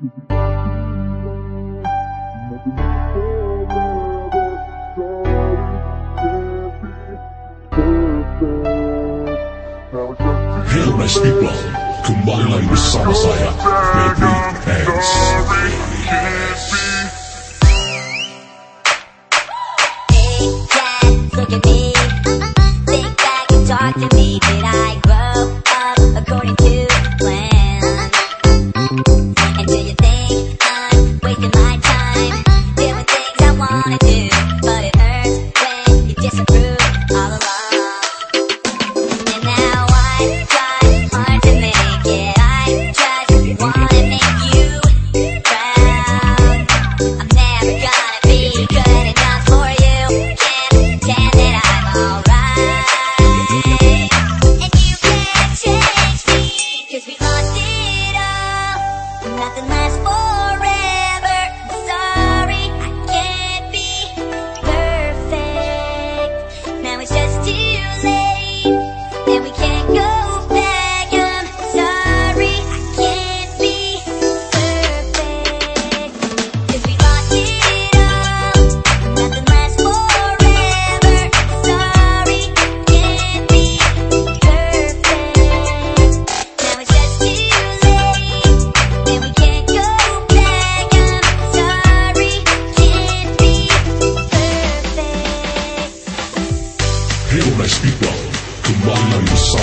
Hail nice people, kembali lagi bersama saya, Baby X. Look at me, tick tock, talk to me,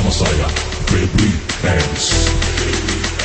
Messiah, baby dance.